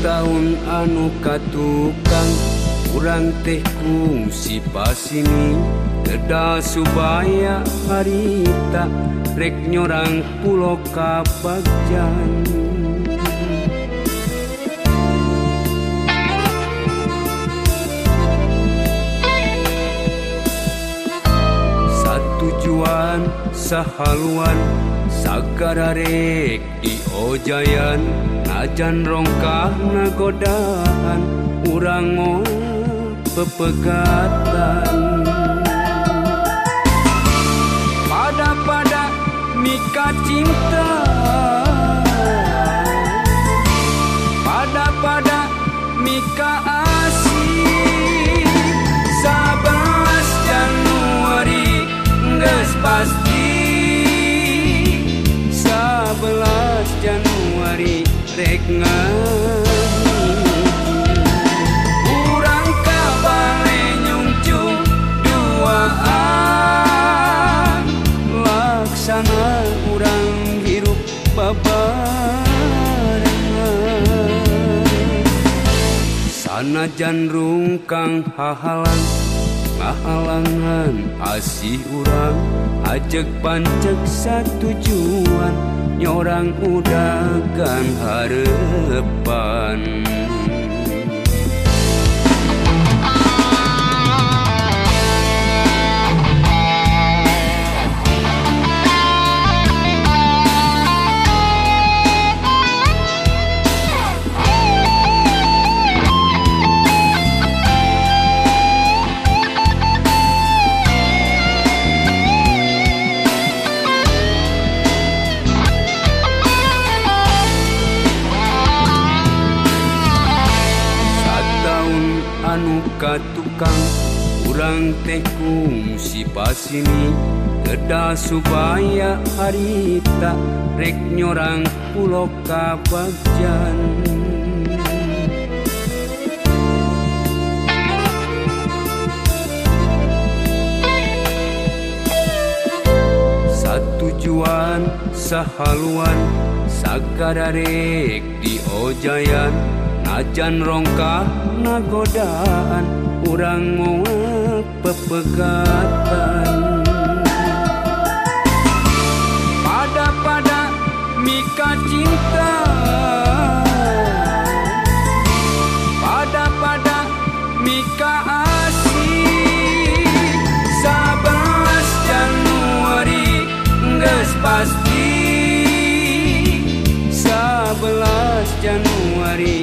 tahun anu katukang. Kurang tehkung si pasini Teda Subaya harita rek nyorang pulau Kapakjan sahaluan sagararek di ojayan acan rongkah nagodaan urang pepegatan. Pada pada mikat cinta. Pada pada mika degan kurang kabalnyungcung duaan laksana kurang hirup babarengan sana janrung kang hahalan. ngahalangan asih urang ajek pancek satu tujuan nyorang udah kan harapan ka tukang kurang tekung si pasini. Kedah supaya harita rek nyorang pulau kabajan Satu juan sahaluan sagararek di ojayan. Najan rongka nagodaan Urang mau pepegatan. Pada-pada mika cinta. Pada-pada mika asih. Sabas Januari Nges pasti. Sabelas Januari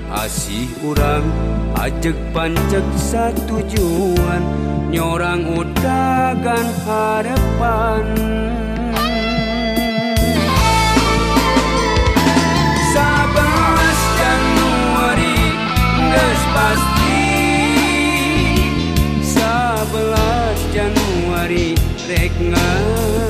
asih urang ajek pancek satujuan nyorang udagan harapan Sabelas Januari geus pasti. Sabelas Januari rek ngan